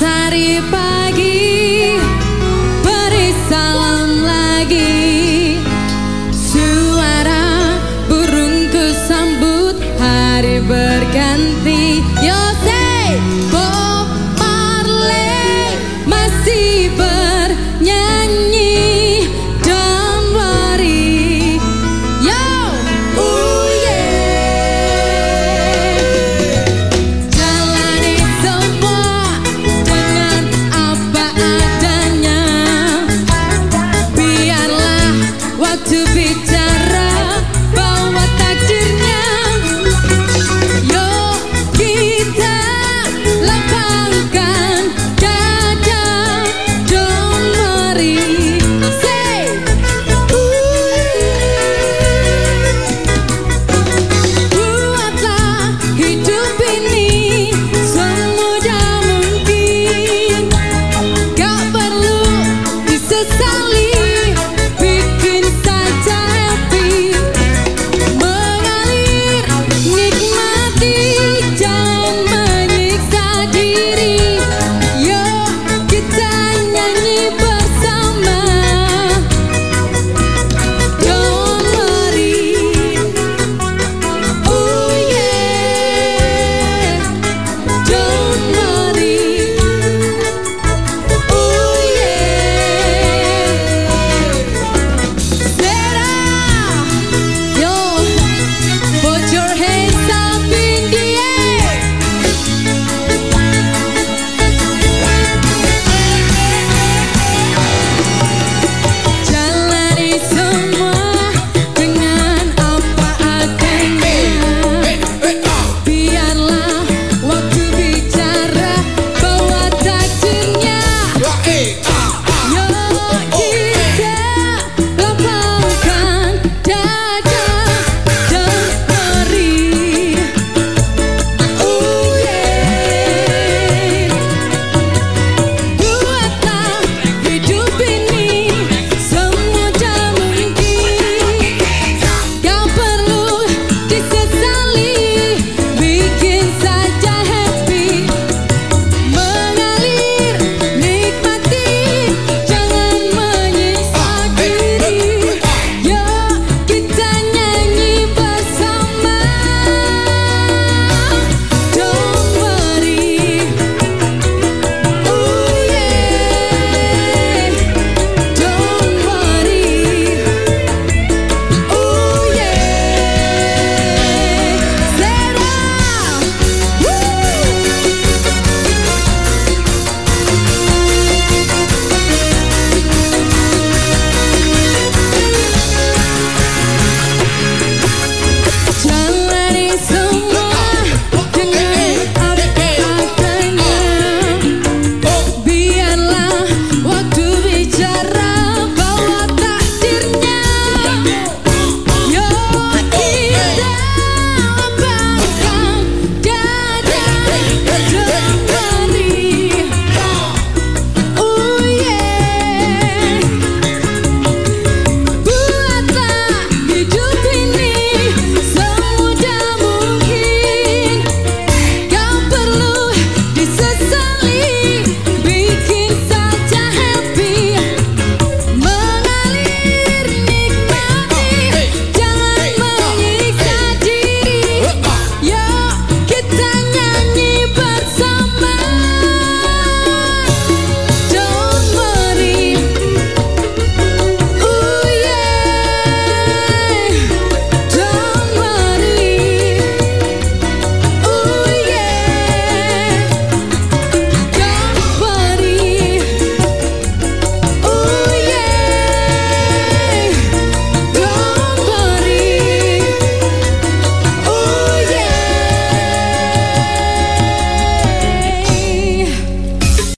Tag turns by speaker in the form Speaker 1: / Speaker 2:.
Speaker 1: tari pa